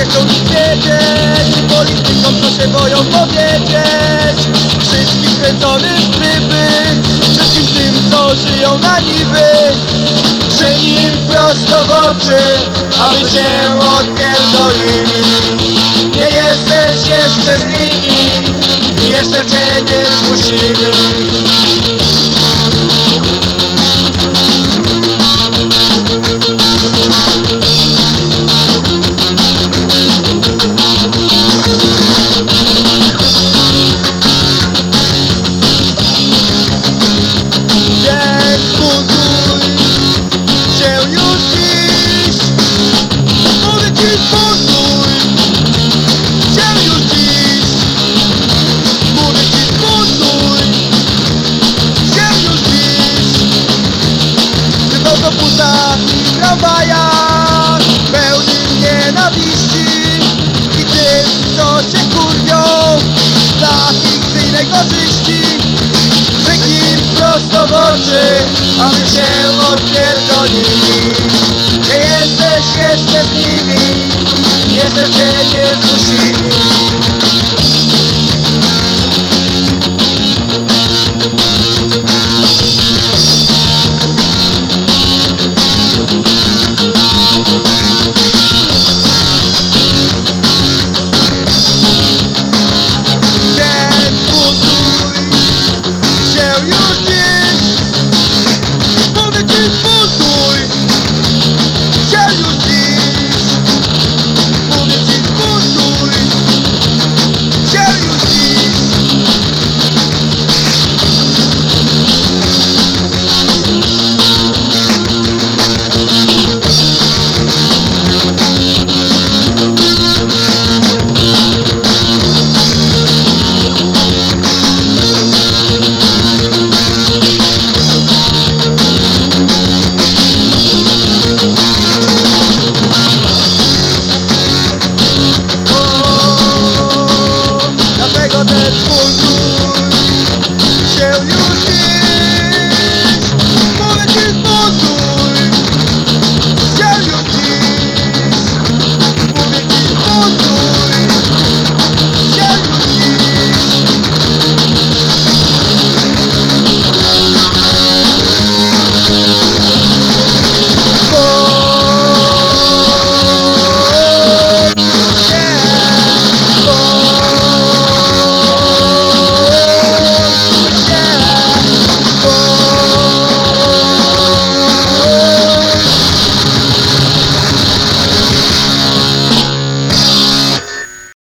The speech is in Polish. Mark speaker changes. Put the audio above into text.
Speaker 1: wiedzą wiedzieć Politykom co się boją powiedzieć. Wszystkim kręconym w tryby Wszystkim tym co żyją na niby. Czy im prosto w oczy Aby się odpierdolili Nie jesteś jeszcze z nimi Jeszcze cię nie zmusimy. Tramwajach Pełnym nienawiści I tym, co cię kurwią Dla fikcyjnej korzyści Wykim prosto w oczy, aby się odpierdolili Nie jesteś jeszcze z nimi, jeszcze cię nie zmusili Więc